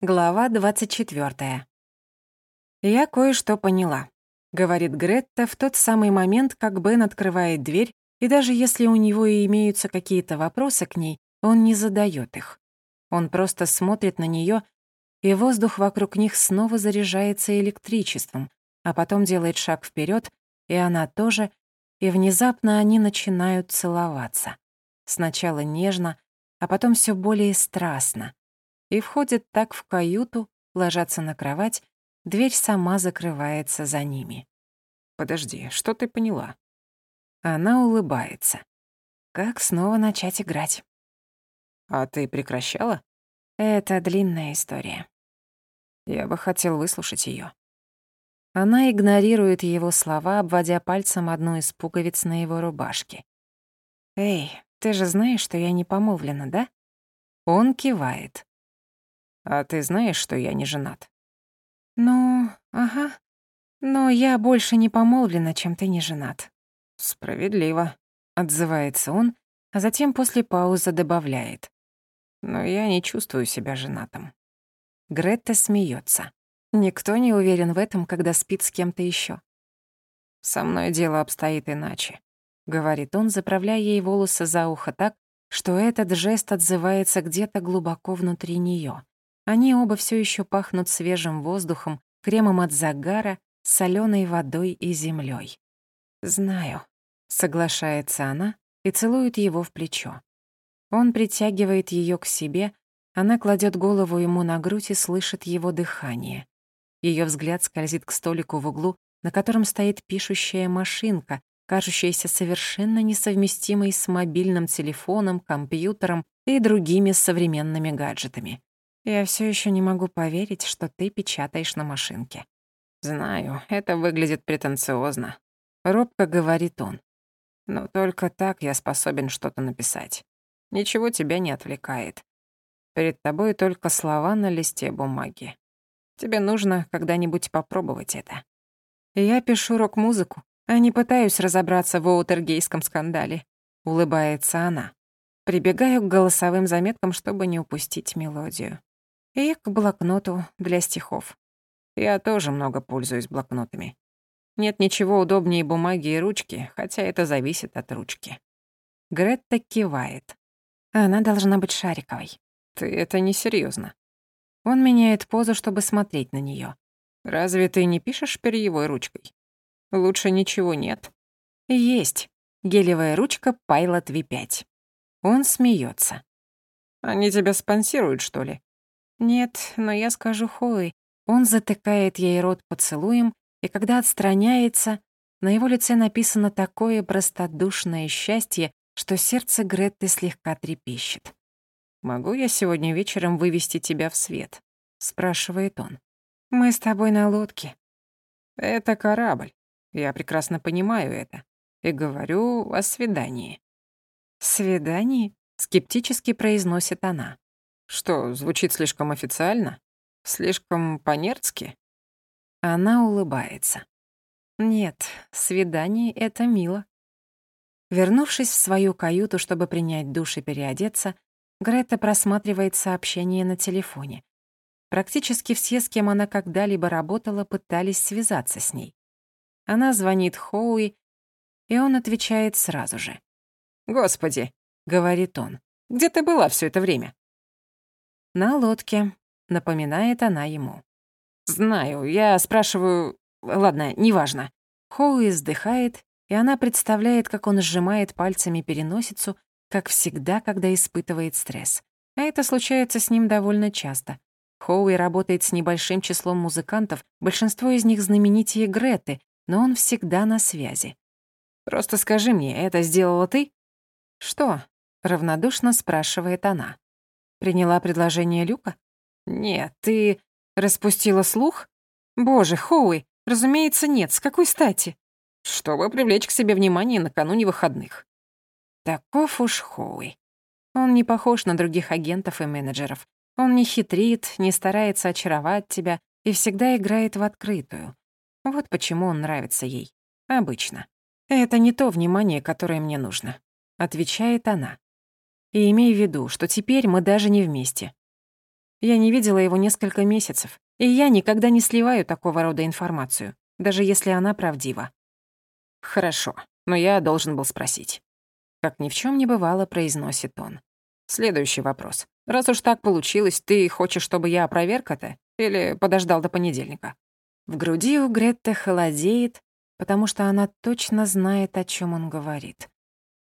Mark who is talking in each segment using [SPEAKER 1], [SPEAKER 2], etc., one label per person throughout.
[SPEAKER 1] Глава 24. «Я кое-что поняла», — говорит Гретта в тот самый момент, как Бен открывает дверь, и даже если у него и имеются какие-то вопросы к ней, он не задает их. Он просто смотрит на нее, и воздух вокруг них снова заряжается электричеством, а потом делает шаг вперед, и она тоже, и внезапно они начинают целоваться. Сначала нежно, а потом все более страстно и входят так в каюту, ложатся на кровать, дверь сама закрывается за ними.
[SPEAKER 2] «Подожди, что ты поняла?»
[SPEAKER 1] Она улыбается. Как снова начать играть?
[SPEAKER 2] «А ты прекращала?»
[SPEAKER 1] Это длинная история.
[SPEAKER 2] Я бы хотел выслушать ее.
[SPEAKER 1] Она игнорирует его слова, обводя пальцем одну из пуговиц на его рубашке. «Эй, ты же знаешь, что я не помолвлена, да?» Он кивает.
[SPEAKER 2] А ты знаешь, что я не женат?
[SPEAKER 1] Ну, ага. Но я больше не помолвлена, чем ты не женат.
[SPEAKER 2] Справедливо,
[SPEAKER 1] отзывается он, а затем после паузы добавляет.
[SPEAKER 2] Но я не чувствую себя женатым.
[SPEAKER 1] Гретта смеется. Никто не уверен в этом, когда спит с кем-то еще.
[SPEAKER 2] Со мной дело обстоит иначе,
[SPEAKER 1] говорит он, заправляя ей волосы за ухо так, что этот жест отзывается где-то глубоко внутри нее. Они оба все еще пахнут свежим воздухом, кремом от загара, соленой водой и землей. «Знаю», — соглашается она и целует его в плечо. Он притягивает ее к себе, она кладет голову ему на грудь и слышит его дыхание. Ее взгляд скользит к столику в углу, на котором стоит пишущая машинка, кажущаяся совершенно несовместимой с мобильным телефоном, компьютером и другими современными гаджетами. Я все еще не могу поверить, что ты печатаешь на машинке.
[SPEAKER 2] Знаю, это выглядит претенциозно.
[SPEAKER 1] Робко говорит он.
[SPEAKER 2] Но только так я способен что-то написать. Ничего тебя не отвлекает. Перед тобой только слова на листе бумаги. Тебе нужно когда-нибудь попробовать это.
[SPEAKER 1] Я пишу рок-музыку, а не пытаюсь разобраться в Оутергейском скандале. Улыбается она. Прибегаю к голосовым заметкам, чтобы не упустить мелодию и к блокноту для стихов.
[SPEAKER 2] Я тоже много пользуюсь блокнотами. Нет ничего удобнее бумаги и ручки, хотя это зависит от ручки.
[SPEAKER 1] Гретта кивает. Она должна быть шариковой.
[SPEAKER 2] Ты это несерьёзно.
[SPEAKER 1] Он меняет позу, чтобы смотреть на неё.
[SPEAKER 2] Разве ты не пишешь перьевой ручкой? Лучше ничего нет.
[SPEAKER 1] Есть. Гелевая ручка Pilot V5. Он смеётся.
[SPEAKER 2] Они тебя спонсируют, что ли?
[SPEAKER 1] Нет, но я скажу Хои. Он затыкает ей рот поцелуем, и когда отстраняется, на его лице написано такое простодушное счастье, что сердце Гретты слегка трепещет.
[SPEAKER 2] «Могу я сегодня вечером вывести тебя в свет?» — спрашивает он.
[SPEAKER 1] «Мы с тобой на лодке».
[SPEAKER 2] «Это корабль. Я прекрасно понимаю это. И говорю о свидании».
[SPEAKER 1] «Свидании?» — скептически произносит она.
[SPEAKER 2] Что, звучит слишком официально? Слишком по-нердски?
[SPEAKER 1] Она улыбается. Нет, свидание — это мило. Вернувшись в свою каюту, чтобы принять душ и переодеться, Грета просматривает сообщения на телефоне. Практически все, с кем она когда-либо работала, пытались связаться с ней. Она звонит Хоуи, и он отвечает сразу же.
[SPEAKER 2] «Господи», —
[SPEAKER 1] говорит он, —
[SPEAKER 2] «где ты была все это время?»
[SPEAKER 1] «На лодке», — напоминает она ему.
[SPEAKER 2] «Знаю, я спрашиваю... Ладно, неважно».
[SPEAKER 1] Хоуи вздыхает, и она представляет, как он сжимает пальцами переносицу, как всегда, когда испытывает стресс. А это случается с ним довольно часто. Хоуи работает с небольшим числом музыкантов, большинство из них знаменитее Греты, но он всегда на связи.
[SPEAKER 2] «Просто скажи мне, это сделала ты?»
[SPEAKER 1] «Что?» — равнодушно спрашивает она. Приняла предложение Люка?
[SPEAKER 2] Нет, ты
[SPEAKER 1] распустила слух? Боже, Хоуи, разумеется, нет. С какой стати?
[SPEAKER 2] Чтобы привлечь к себе внимание накануне выходных.
[SPEAKER 1] Таков уж Хоуи. Он не похож на других агентов и менеджеров. Он не хитрит, не старается очаровать тебя и всегда играет в открытую. Вот почему он нравится ей. Обычно. Это не то внимание, которое мне нужно. Отвечает она. И имей в виду, что теперь мы даже не вместе. Я не видела его несколько месяцев, и я никогда не сливаю такого рода информацию, даже если она правдива.
[SPEAKER 2] Хорошо, но я должен был спросить.
[SPEAKER 1] Как ни в чем не бывало, произносит он.
[SPEAKER 2] Следующий вопрос. Раз уж так получилось, ты хочешь, чтобы я опроверг это? Или подождал до понедельника?
[SPEAKER 1] В груди у Гретты холодеет, потому что она точно знает, о чем он говорит.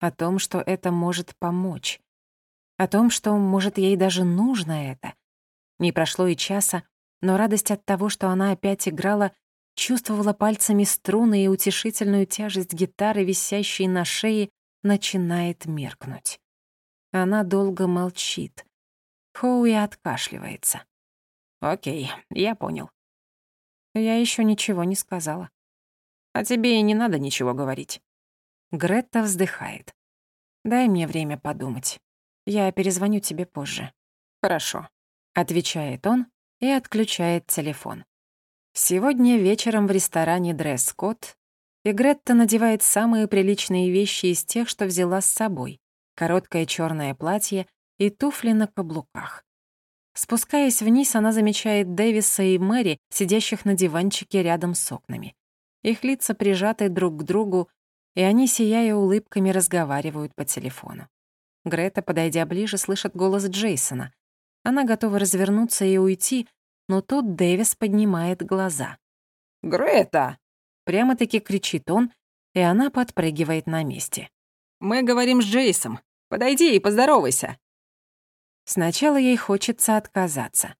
[SPEAKER 1] О том, что это может помочь. О том, что, может, ей даже нужно это. Не прошло и часа, но радость от того, что она опять играла, чувствовала пальцами струны и утешительную тяжесть гитары, висящей на шее, начинает меркнуть. Она долго молчит. Хоуи откашливается.
[SPEAKER 2] «Окей, я понял».
[SPEAKER 1] Я еще ничего не сказала.
[SPEAKER 2] А тебе и не надо ничего говорить.
[SPEAKER 1] Гретта вздыхает. «Дай мне время подумать. Я перезвоню тебе позже».
[SPEAKER 2] «Хорошо», —
[SPEAKER 1] отвечает он и отключает телефон. Сегодня вечером в ресторане «Дресс-код» и Гретта надевает самые приличные вещи из тех, что взяла с собой. Короткое черное платье и туфли на каблуках. Спускаясь вниз, она замечает Дэвиса и Мэри, сидящих на диванчике рядом с окнами. Их лица прижаты друг к другу, и они, сияя улыбками, разговаривают по телефону. Грета, подойдя ближе, слышит голос Джейсона. Она готова развернуться и уйти, но тут Дэвис поднимает глаза.
[SPEAKER 2] «Грета!»
[SPEAKER 1] Прямо-таки кричит он, и она подпрыгивает на месте.
[SPEAKER 2] «Мы говорим с Джейсом. Подойди и поздоровайся».
[SPEAKER 1] Сначала ей хочется отказаться.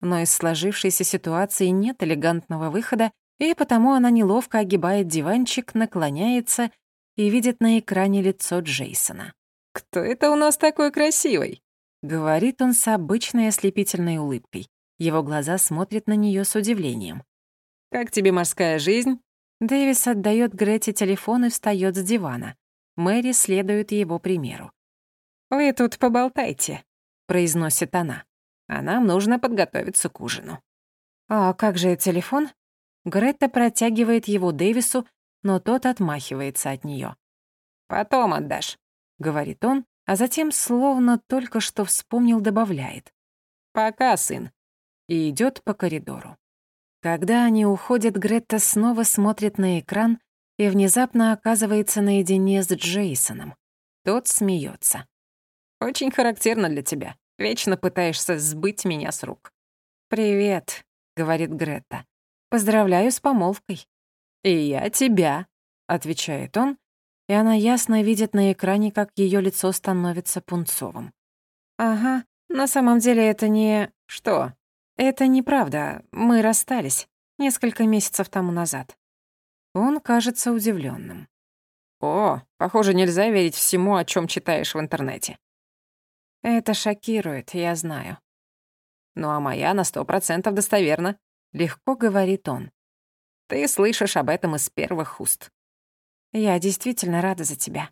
[SPEAKER 1] Но из сложившейся ситуации нет элегантного выхода, и потому она неловко огибает диванчик, наклоняется и видит на экране лицо Джейсона.
[SPEAKER 2] «Кто это у нас такой красивый?»
[SPEAKER 1] — говорит он с обычной ослепительной улыбкой. Его глаза смотрят на нее с удивлением.
[SPEAKER 2] «Как тебе морская жизнь?»
[SPEAKER 1] Дэвис отдает Грете телефон и встает с дивана. Мэри следует его примеру.
[SPEAKER 2] «Вы тут поболтайте», —
[SPEAKER 1] произносит она.
[SPEAKER 2] «А нам нужно подготовиться к ужину».
[SPEAKER 1] «А как же телефон?» Гретта протягивает его Дэвису, но тот отмахивается от нее.
[SPEAKER 2] «Потом отдашь», —
[SPEAKER 1] говорит он, а затем, словно только что вспомнил, добавляет.
[SPEAKER 2] «Пока, сын»,
[SPEAKER 1] и идет по коридору. Когда они уходят, Гретта снова смотрит на экран и внезапно оказывается наедине с Джейсоном. Тот смеется.
[SPEAKER 2] «Очень характерно для тебя. Вечно пытаешься сбыть меня с рук».
[SPEAKER 1] «Привет», — говорит Гретта. «Поздравляю с помолвкой».
[SPEAKER 2] «И я тебя», — отвечает он,
[SPEAKER 1] и она ясно видит на экране, как ее лицо становится пунцовым. «Ага, на самом деле это не...
[SPEAKER 2] Что?»
[SPEAKER 1] «Это неправда. Мы расстались. Несколько месяцев тому назад». Он кажется удивленным.
[SPEAKER 2] «О, похоже, нельзя верить всему, о чем читаешь в интернете».
[SPEAKER 1] «Это шокирует, я знаю».
[SPEAKER 2] «Ну а моя на сто процентов достоверна», — легко говорит он. «Ты слышишь об этом из первых уст».
[SPEAKER 1] «Я действительно рада за тебя».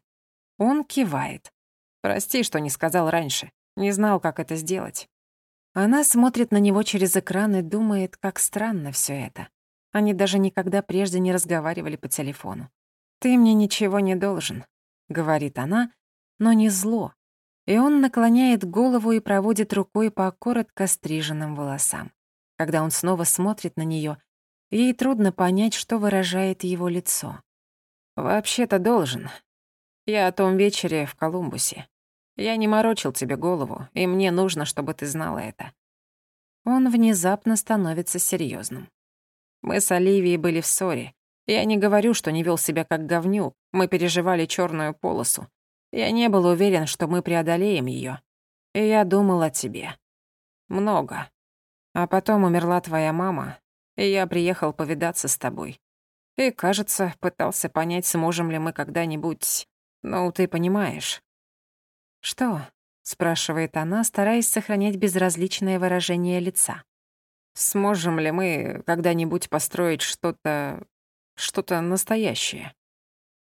[SPEAKER 1] Он кивает.
[SPEAKER 2] «Прости, что не сказал раньше. Не знал, как это сделать».
[SPEAKER 1] Она смотрит на него через экран и думает, как странно все это. Они даже никогда прежде не разговаривали по телефону. «Ты мне ничего не должен», — говорит она, но не зло. И он наклоняет голову и проводит рукой по коротко стриженным волосам. Когда он снова смотрит на нее, ей трудно понять, что выражает его лицо.
[SPEAKER 2] «Вообще-то должен. Я о том вечере в Колумбусе. Я не морочил тебе голову, и мне нужно, чтобы ты знала это».
[SPEAKER 1] Он внезапно становится серьезным.
[SPEAKER 2] Мы с Оливией были в ссоре. Я не говорю, что не вел себя как говнюк. Мы переживали черную полосу. Я не был уверен, что мы преодолеем ее. И я думал о тебе. Много. А потом умерла твоя мама, и я приехал повидаться с тобой. И, кажется, пытался понять, сможем ли мы когда-нибудь... Ну, ты понимаешь.
[SPEAKER 1] «Что?» — спрашивает она, стараясь сохранять безразличное выражение лица.
[SPEAKER 2] «Сможем ли мы когда-нибудь построить что-то... что-то настоящее?»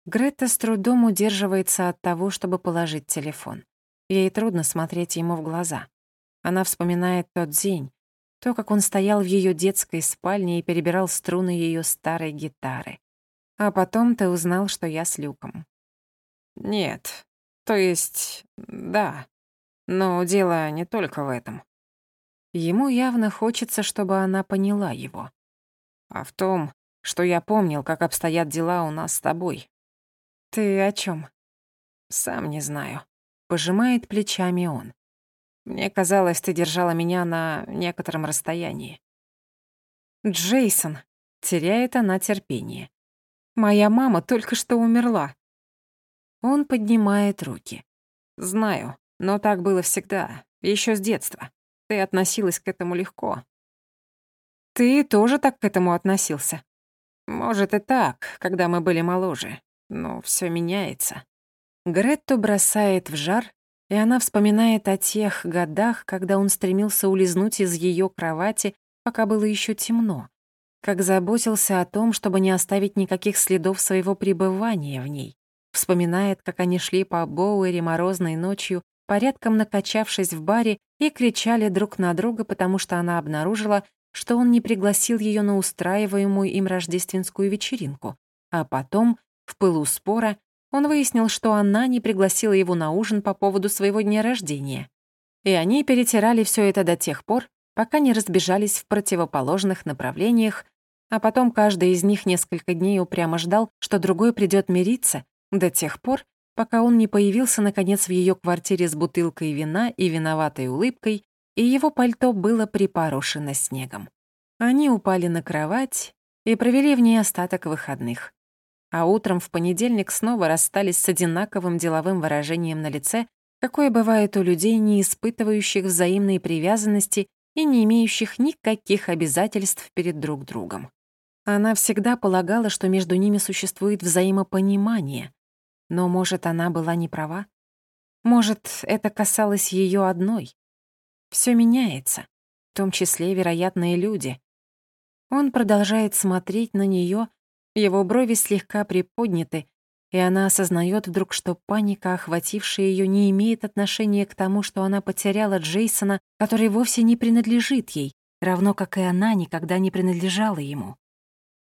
[SPEAKER 1] Грета с трудом удерживается от того, чтобы положить телефон. Ей трудно смотреть ему в глаза. Она вспоминает тот день, то, как он стоял в ее детской спальне и перебирал струны ее старой гитары. А потом ты узнал, что я с Люком.
[SPEAKER 2] Нет. То есть, да. Но дело не только в этом.
[SPEAKER 1] Ему явно хочется, чтобы она поняла его.
[SPEAKER 2] А в том, что я помнил, как обстоят дела у нас с тобой.
[SPEAKER 1] Ты о чем?
[SPEAKER 2] Сам не знаю.
[SPEAKER 1] Пожимает плечами он.
[SPEAKER 2] Мне казалось, ты держала меня на некотором расстоянии.
[SPEAKER 1] Джейсон. Теряет она терпение. Моя мама только что умерла. Он поднимает руки.
[SPEAKER 2] Знаю, но так было всегда, еще с детства. Ты относилась к этому легко.
[SPEAKER 1] Ты тоже так к этому относился?
[SPEAKER 2] Может и так, когда мы были моложе, но все меняется.
[SPEAKER 1] Гретту бросает в жар, и она вспоминает о тех годах, когда он стремился улизнуть из ее кровати, пока было еще темно, как заботился о том, чтобы не оставить никаких следов своего пребывания в ней. Вспоминает, как они шли по Боуэре морозной ночью, порядком накачавшись в баре, и кричали друг на друга, потому что она обнаружила, что он не пригласил ее на устраиваемую им рождественскую вечеринку. А потом, в пылу спора, он выяснил, что она не пригласила его на ужин по поводу своего дня рождения. И они перетирали все это до тех пор, пока не разбежались в противоположных направлениях, а потом каждый из них несколько дней упрямо ждал, что другой придет мириться, до тех пор, пока он не появился, наконец, в ее квартире с бутылкой вина и виноватой улыбкой, и его пальто было припорошено снегом. Они упали на кровать и провели в ней остаток выходных. А утром в понедельник снова расстались с одинаковым деловым выражением на лице, какое бывает у людей, не испытывающих взаимной привязанности и не имеющих никаких обязательств перед друг другом. Она всегда полагала, что между ними существует взаимопонимание, но, может, она была не права? Может, это касалось ее одной? Все меняется, в том числе, вероятно, и люди. Он продолжает смотреть на нее, его брови слегка приподняты, и она осознает вдруг, что паника, охватившая ее, не имеет отношения к тому, что она потеряла Джейсона, который вовсе не принадлежит ей, равно как и она никогда не принадлежала ему.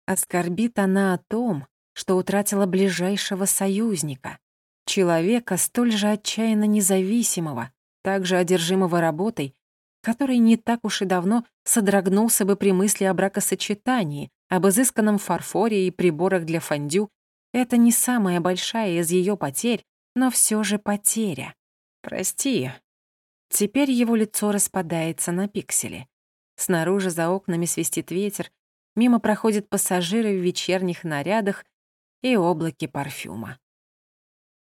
[SPEAKER 1] Оскорбит она о том, что утратила ближайшего союзника, человека столь же отчаянно независимого, также одержимого работой, который не так уж и давно содрогнулся бы при мысли о бракосочетании, об изысканном фарфоре и приборах для фондю. Это не самая большая из ее потерь, но все же потеря. Прости. Теперь его лицо распадается на пиксели. Снаружи за окнами свистит ветер, мимо проходят пассажиры в вечерних нарядах, и облаки парфюма.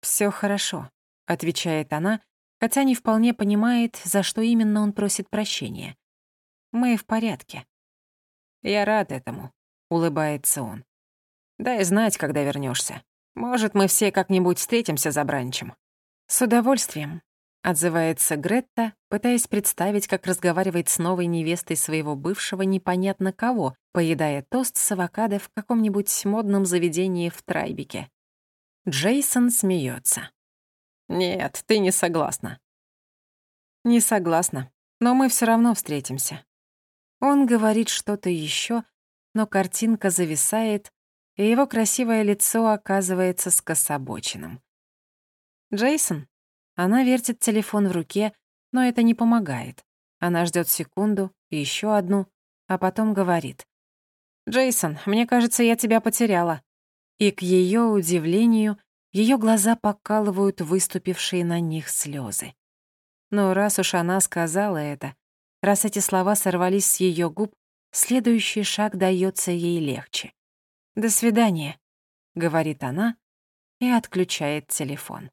[SPEAKER 1] «Всё хорошо», — отвечает она, хотя не вполне понимает, за что именно он просит прощения. «Мы в порядке».
[SPEAKER 2] «Я рад этому», — улыбается он. «Дай знать, когда вернёшься. Может, мы все как-нибудь встретимся за бранчем».
[SPEAKER 1] «С удовольствием», — отзывается Гретта, пытаясь представить, как разговаривает с новой невестой своего бывшего непонятно кого, поедая тост с авокадо в каком-нибудь модном заведении в Трайбике. Джейсон смеется.
[SPEAKER 2] «Нет, ты не согласна».
[SPEAKER 1] «Не согласна, но мы все равно встретимся». Он говорит что-то еще, но картинка зависает, и его красивое лицо оказывается скособоченным. «Джейсон?» Она вертит телефон в руке, но это не помогает. Она ждет секунду, еще одну, а потом говорит. «Джейсон, мне кажется, я тебя потеряла». И к ее удивлению, ее глаза покалывают выступившие на них слезы. Но раз уж она сказала это, раз эти слова сорвались с ее губ, следующий шаг дается ей легче. «До свидания», — говорит она и отключает телефон.